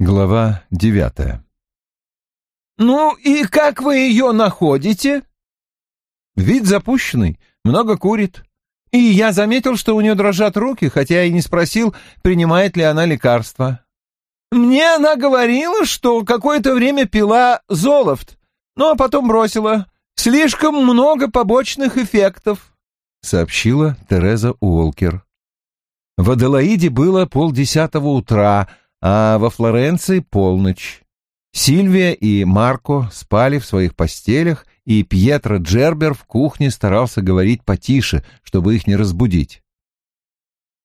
Глава девятая «Ну и как вы ее находите?» Вид запущенный, много курит. И я заметил, что у нее дрожат руки, хотя и не спросил, принимает ли она лекарства. «Мне она говорила, что какое-то время пила золофт, но потом бросила. Слишком много побочных эффектов», — сообщила Тереза Уолкер. В Аделаиде было полдесятого утра, а во Флоренции полночь. Сильвия и Марко спали в своих постелях, и Пьетро Джербер в кухне старался говорить потише, чтобы их не разбудить.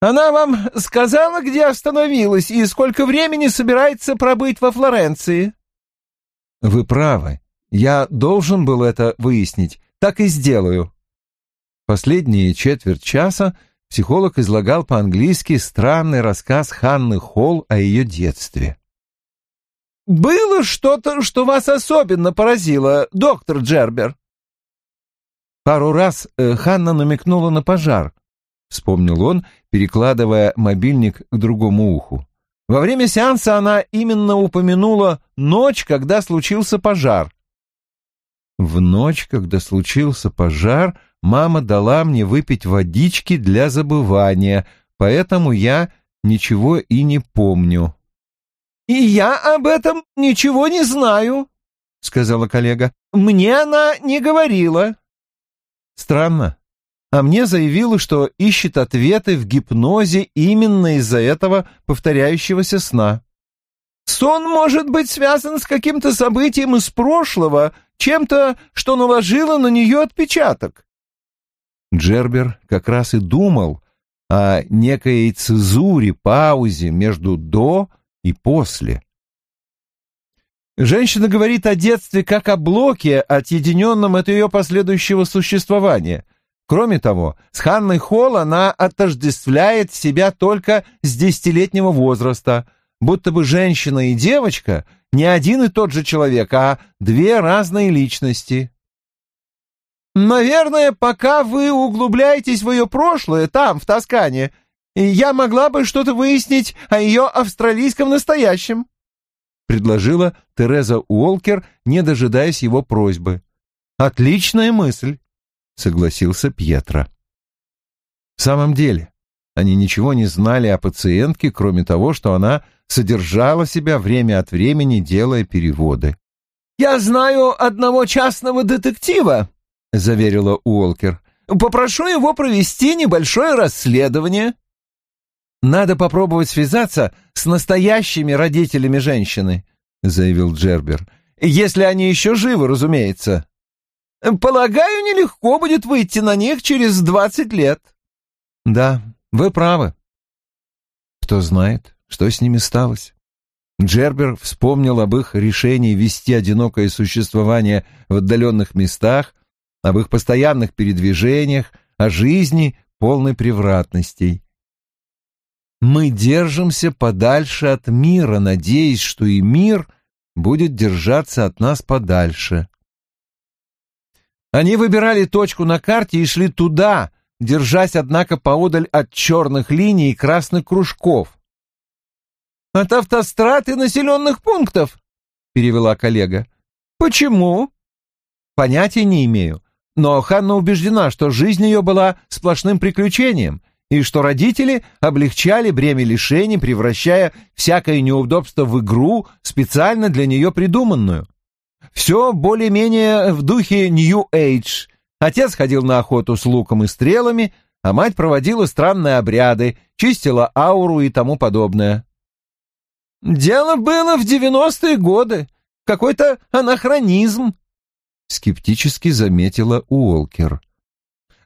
«Она вам сказала, где остановилась и сколько времени собирается пробыть во Флоренции?» «Вы правы. Я должен был это выяснить. Так и сделаю». Последние четверть часа психолог излагал по-английски странный рассказ Ханны Холл о ее детстве. «Было что-то, что вас особенно поразило, доктор Джербер?» Пару раз э, Ханна намекнула на пожар, вспомнил он, перекладывая мобильник к другому уху. Во время сеанса она именно упомянула ночь, когда случился пожар. В ночь, когда случился пожар, мама дала мне выпить водички для забывания, поэтому я ничего и не помню. «И я об этом ничего не знаю», — сказала коллега. «Мне она не говорила». Странно. А мне заявила, что ищет ответы в гипнозе именно из-за этого повторяющегося сна. «Сон может быть связан с каким-то событием из прошлого, чем-то, что наложило на нее отпечаток». Джербер как раз и думал о некой цезуре, паузе между «до» и после. Женщина говорит о детстве как о блоке, отъединенном от ее последующего существования. Кроме того, с Ханной Холл она отождествляет себя только с десятилетнего возраста, будто бы женщина и девочка не один и тот же человек, а две разные личности. «Наверное, пока вы углубляетесь в ее прошлое, там, в Тоскане, я могла бы что-то выяснить о ее австралийском настоящем», — предложила Тереза Уолкер, не дожидаясь его просьбы. «Отличная мысль», — согласился Пьетро. В самом деле, они ничего не знали о пациентке, кроме того, что она содержала себя время от времени, делая переводы. «Я знаю одного частного детектива», — заверила Уолкер. «Попрошу его провести небольшое расследование». «Надо попробовать связаться с настоящими родителями женщины», — заявил Джербер. «Если они еще живы, разумеется». «Полагаю, нелегко будет выйти на них через двадцать лет». «Да, вы правы». Кто знает, что с ними сталось. Джербер вспомнил об их решении вести одинокое существование в отдаленных местах, об их постоянных передвижениях, о жизни, полной превратностей. Мы держимся подальше от мира, надеясь, что и мир будет держаться от нас подальше. Они выбирали точку на карте и шли туда, держась, однако, поодаль от черных линий и красных кружков. «От автострад и населенных пунктов», — перевела коллега. «Почему?» «Понятия не имею, но Ханна убеждена, что жизнь ее была сплошным приключением, и что родители облегчали бремя лишений, превращая всякое неудобство в игру, специально для нее придуманную. Все более-менее в духе Age. Отец ходил на охоту с луком и стрелами, а мать проводила странные обряды, чистила ауру и тому подобное. «Дело было в девяностые годы. Какой-то анахронизм», — скептически заметила Уолкер.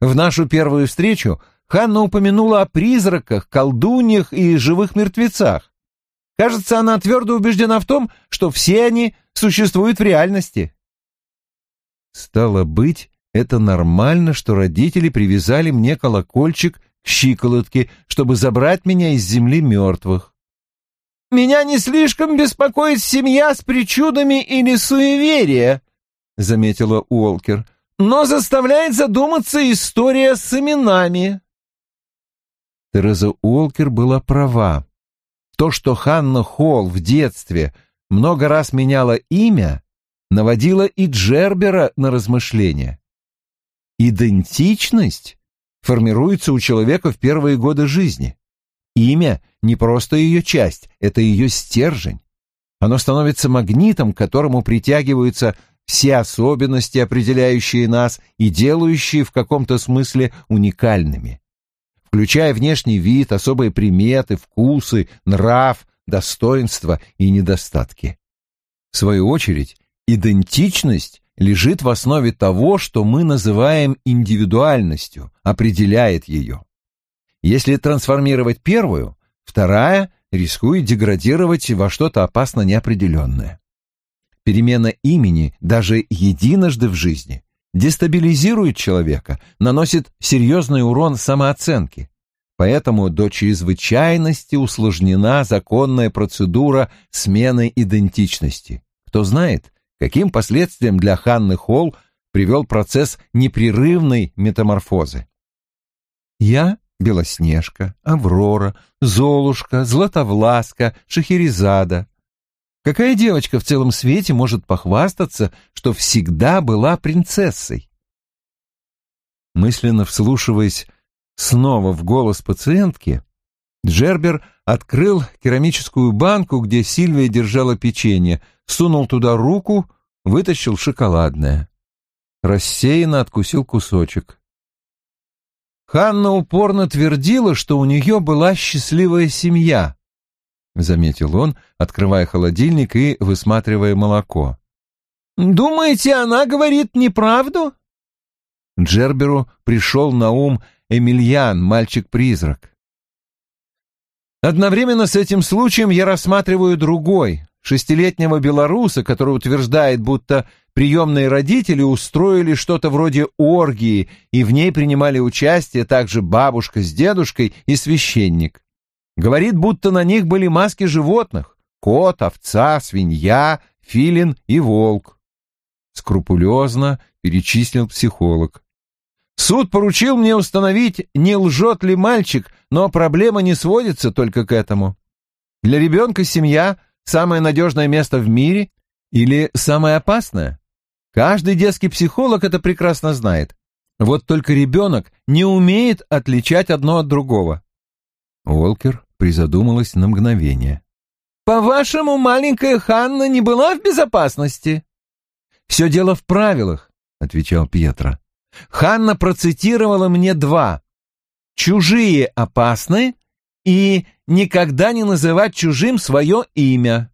В нашу первую встречу Ханна упомянула о призраках, колдуньях и живых мертвецах. Кажется, она твердо убеждена в том, что все они существуют в реальности. Стало быть, это нормально, что родители привязали мне колокольчик к щиколотке, чтобы забрать меня из земли мертвых. «Меня не слишком беспокоит семья с причудами или суеверия», — заметила Уолкер, «но заставляет задуматься история с именами». Тереза Уолкер была права. То, что Ханна Холл в детстве много раз меняла имя, наводило и Джербера на размышления. Идентичность формируется у человека в первые годы жизни. Имя не просто ее часть, это ее стержень. Оно становится магнитом, к которому притягиваются все особенности, определяющие нас и делающие в каком-то смысле уникальными, включая внешний вид, особые приметы, вкусы, нрав, достоинства и недостатки. В свою очередь, идентичность лежит в основе того, что мы называем индивидуальностью, определяет ее. Если трансформировать первую, вторая рискует деградировать во что-то опасно неопределенное. Перемена имени даже единожды в жизни дестабилизирует человека, наносит серьезный урон самооценке. Поэтому до чрезвычайности усложнена законная процедура смены идентичности. Кто знает, каким последствиям для Ханны Холл привел процесс непрерывной метаморфозы. Я — Белоснежка, Аврора, Золушка, Златовласка, Шахерезада. Какая девочка в целом свете может похвастаться, что всегда была принцессой? Мысленно вслушиваясь снова в голос пациентки, Джербер открыл керамическую банку, где Сильвия держала печенье, сунул туда руку, вытащил шоколадное. Рассеянно откусил кусочек. Ханна упорно твердила, что у нее была счастливая семья, — заметил он, открывая холодильник и высматривая молоко. «Думаете, она говорит неправду?» Джерберу пришел на ум Эмильян, мальчик-призрак. Одновременно с этим случаем я рассматриваю другой, шестилетнего белоруса, который утверждает, будто приемные родители устроили что-то вроде оргии, и в ней принимали участие также бабушка с дедушкой и священник. Говорит, будто на них были маски животных — кот, овца, свинья, филин и волк. Скрупулезно перечислил психолог. Суд поручил мне установить, не лжет ли мальчик, но проблема не сводится только к этому. Для ребенка семья — самое надежное место в мире или самое опасное? Каждый детский психолог это прекрасно знает. Вот только ребенок не умеет отличать одно от другого. Уолкер призадумалась на мгновение. «По-вашему, маленькая Ханна не была в безопасности?» «Все дело в правилах», — отвечал Пьетро. «Ханна процитировала мне два. Чужие опасны и никогда не называть чужим свое имя».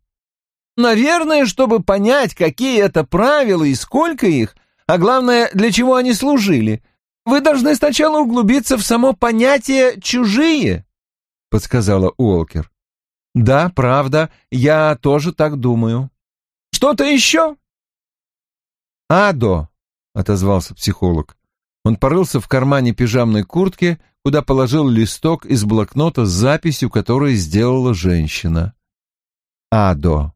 «Наверное, чтобы понять, какие это правила и сколько их, а главное, для чего они служили, вы должны сначала углубиться в само понятие «чужие» подсказала Уолкер. Да, правда, я тоже так думаю. Что-то еще? Адо, отозвался психолог. Он порылся в кармане пижамной куртки, куда положил листок из блокнота с записью, которую сделала женщина. Адо.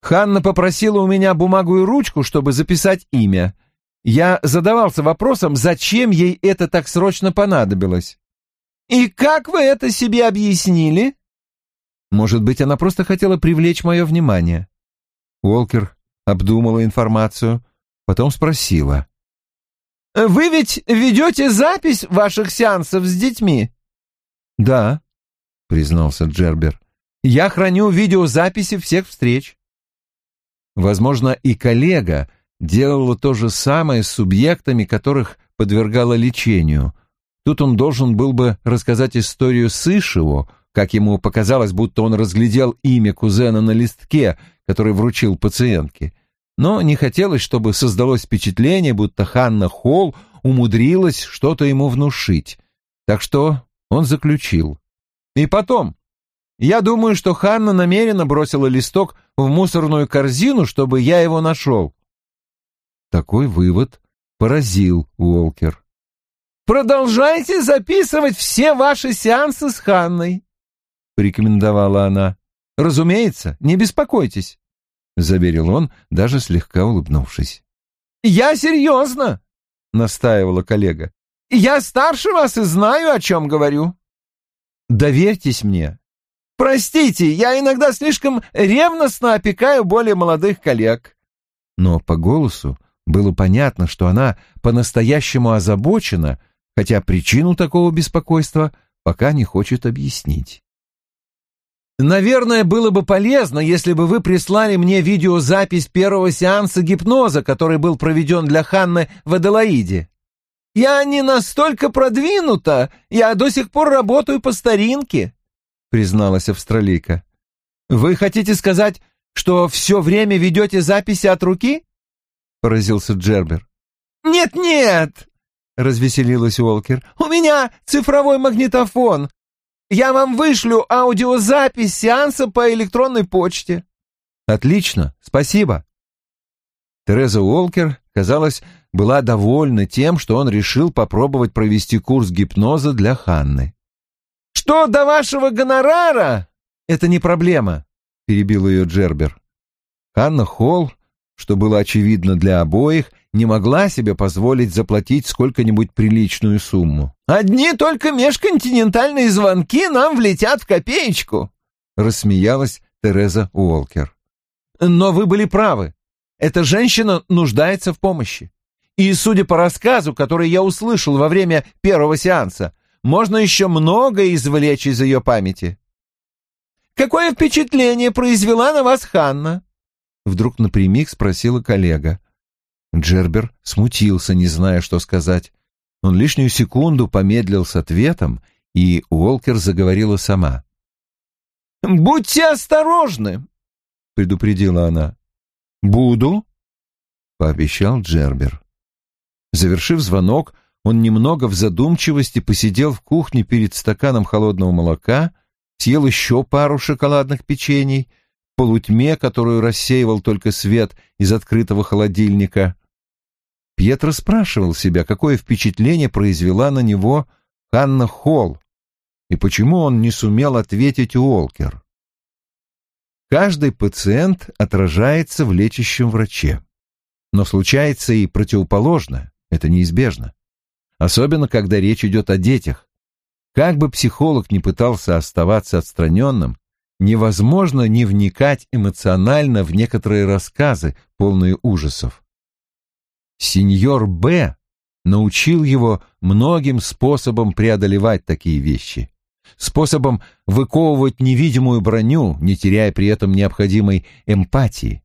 Ханна попросила у меня бумагу и ручку, чтобы записать имя. Я задавался вопросом, зачем ей это так срочно понадобилось. «И как вы это себе объяснили?» «Может быть, она просто хотела привлечь мое внимание». Уолкер обдумала информацию, потом спросила. «Вы ведь ведете запись ваших сеансов с детьми?» «Да», — признался Джербер. «Я храню видеозаписи всех встреч». Возможно, и коллега делала то же самое с субъектами, которых подвергала лечению — Тут он должен был бы рассказать историю Сышеву, как ему показалось, будто он разглядел имя кузена на листке, который вручил пациентке. Но не хотелось, чтобы создалось впечатление, будто Ханна Холл умудрилась что-то ему внушить. Так что он заключил. И потом, я думаю, что Ханна намеренно бросила листок в мусорную корзину, чтобы я его нашел. Такой вывод поразил Уолкер. Продолжайте записывать все ваши сеансы с Ханной, — порекомендовала она. — Разумеется, не беспокойтесь, — заверил он, даже слегка улыбнувшись. — Я серьезно, — настаивала коллега. — Я старше вас и знаю, о чем говорю. доверьтесь мне. Простите, я иногда слишком ревностно опекаю более молодых коллег. Но по голосу было понятно, что она по-настоящему озабочена, хотя причину такого беспокойства пока не хочет объяснить. Наверное, было бы полезно, если бы вы прислали мне видеозапись первого сеанса гипноза, который был проведен для Ханны в Аделаиде. Я не настолько продвинута, я до сих пор работаю по старинке, призналась австралийка. Вы хотите сказать, что все время ведете записи от руки? поразился Джербер. Нет-нет, развеселилась Уолкер. У меня цифровой магнитофон. Я вам вышлю аудиозапись сеанса по электронной почте. Отлично, спасибо. Тереза Уолкер, казалось, была довольна тем, что он решил попробовать провести курс гипноза для Ханны. «Что до вашего гонорара?» «Это не проблема», — перебил ее Джербер. Ханна Холл, что было очевидно для обоих, не могла себе позволить заплатить сколько-нибудь приличную сумму. «Одни только межконтинентальные звонки нам влетят в копеечку», — рассмеялась Тереза Уолкер. «Но вы были правы. Эта женщина нуждается в помощи. И, судя по рассказу, который я услышал во время первого сеанса, можно еще многое извлечь из ее памяти. «Какое впечатление произвела на вас Ханна?» Вдруг напрямик спросила коллега. Джербер смутился, не зная, что сказать. Он лишнюю секунду помедлил с ответом, и Уолкер заговорила сама. «Будьте осторожны!» — предупредила она. «Буду», — пообещал Джербер. Завершив звонок, он немного в задумчивости посидел в кухне перед стаканом холодного молока, съел еще пару шоколадных печений, в полутьме, которую рассеивал только свет из открытого холодильника. Пьетро спрашивал себя, какое впечатление произвела на него Ханна Холл, и почему он не сумел ответить Уолкер. Каждый пациент отражается в лечащем враче. Но случается и противоположное. Это неизбежно. Особенно, когда речь идет о детях. Как бы психолог ни пытался оставаться отстраненным, невозможно не вникать эмоционально в некоторые рассказы, полные ужасов. Сеньор Б. научил его многим способам преодолевать такие вещи. Способом выковывать невидимую броню, не теряя при этом необходимой эмпатии.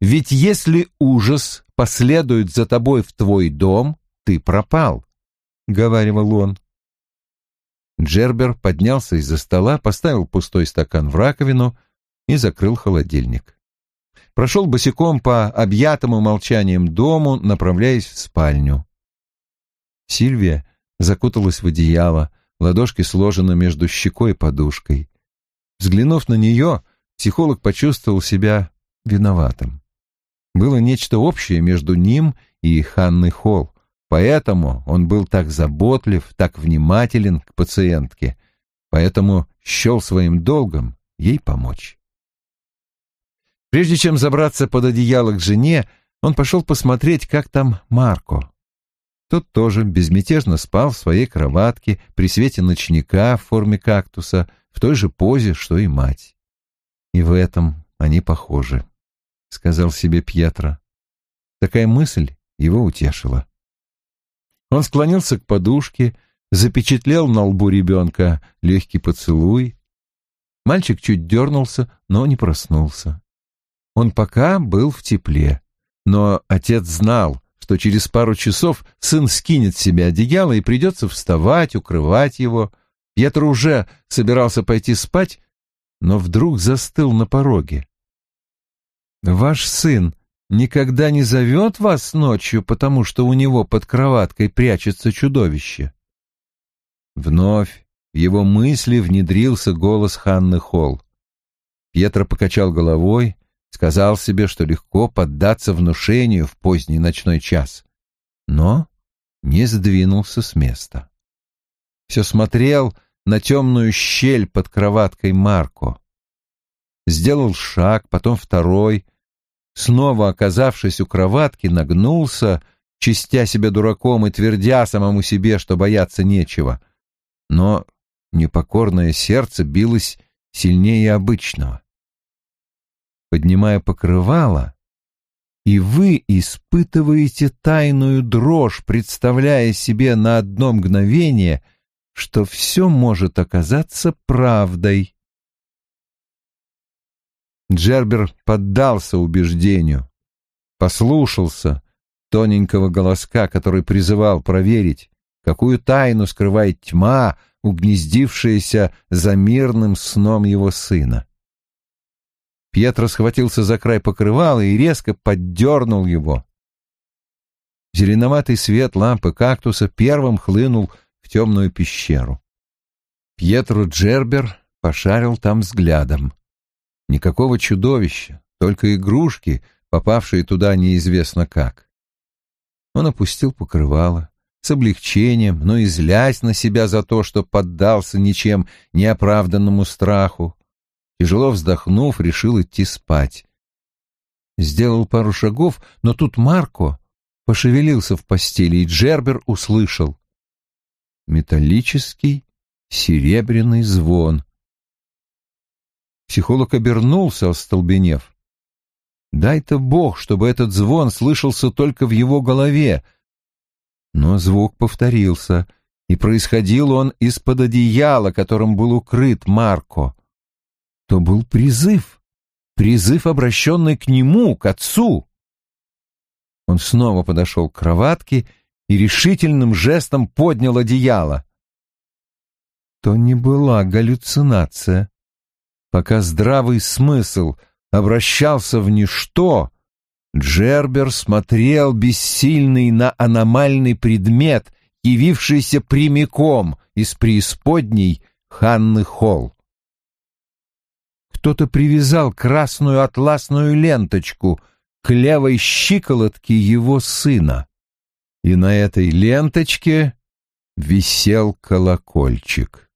Ведь если ужас последует за тобой в твой дом, ты пропал, — говаривал он. Джербер поднялся из-за стола, поставил пустой стакан в раковину и закрыл холодильник. Прошел босиком по объятому молчанием дому, направляясь в спальню. Сильвия закуталась в одеяло, ладошки сложены между щекой и подушкой. Взглянув на нее, психолог почувствовал себя виноватым. Было нечто общее между ним и Ханной Холл, поэтому он был так заботлив, так внимателен к пациентке, поэтому счел своим долгом ей помочь. Прежде чем забраться под одеяло к жене, он пошел посмотреть, как там Марко. Тот тоже безмятежно спал в своей кроватке при свете ночника в форме кактуса, в той же позе, что и мать. И в этом они похожи. — сказал себе Пьетро. Такая мысль его утешила. Он склонился к подушке, запечатлел на лбу ребенка легкий поцелуй. Мальчик чуть дернулся, но не проснулся. Он пока был в тепле, но отец знал, что через пару часов сын скинет с себя одеяло и придется вставать, укрывать его. Пьетро уже собирался пойти спать, но вдруг застыл на пороге. Ваш сын никогда не зовет вас ночью, потому что у него под кроваткой прячется чудовище?» Вновь в его мысли внедрился голос Ханны Холл. Пьетро покачал головой, сказал себе, что легко поддаться внушению в поздний ночной час, но не сдвинулся с места. Все смотрел на темную щель под кроваткой Марко. Сделал шаг, потом второй. Снова оказавшись у кроватки, нагнулся, чистя себя дураком и твердя самому себе, что бояться нечего. Но непокорное сердце билось сильнее обычного. Поднимая покрывало, и вы испытываете тайную дрожь, представляя себе на одно мгновение, что все может оказаться правдой. Джербер поддался убеждению, послушался тоненького голоска, который призывал проверить, какую тайну скрывает тьма, угнездившаяся за мирным сном его сына. Пьетро схватился за край покрывала и резко поддернул его. Зеленоватый свет лампы кактуса первым хлынул в темную пещеру. Пьетро Джербер пошарил там взглядом. Никакого чудовища, только игрушки, попавшие туда неизвестно как. Он опустил покрывало с облегчением, но и злясь на себя за то, что поддался ничем неоправданному страху. Тяжело вздохнув, решил идти спать. Сделал пару шагов, но тут Марко пошевелился в постели, и Джербер услышал. Металлический серебряный звон. Психолог обернулся, остолбенев. Дай-то Бог, чтобы этот звон слышался только в его голове. Но звук повторился, и происходил он из-под одеяла, которым был укрыт Марко. То был призыв, призыв, обращенный к нему, к отцу. Он снова подошел к кроватке и решительным жестом поднял одеяло. То не была галлюцинация. Пока здравый смысл обращался в ничто, Джербер смотрел бессильный на аномальный предмет, явившийся прямиком из преисподней Ханны Холл. Кто-то привязал красную атласную ленточку к левой щиколотке его сына, и на этой ленточке висел колокольчик.